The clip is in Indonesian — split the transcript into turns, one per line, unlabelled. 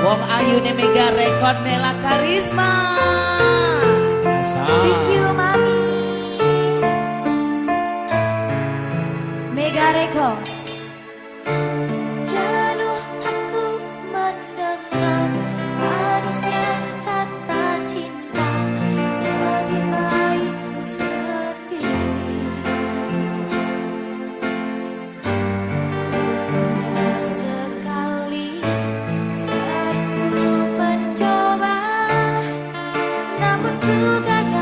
Wong Ayu Mega Rekod Nela Karisma.
Thank you Mami. Mega Rekod.
Sugar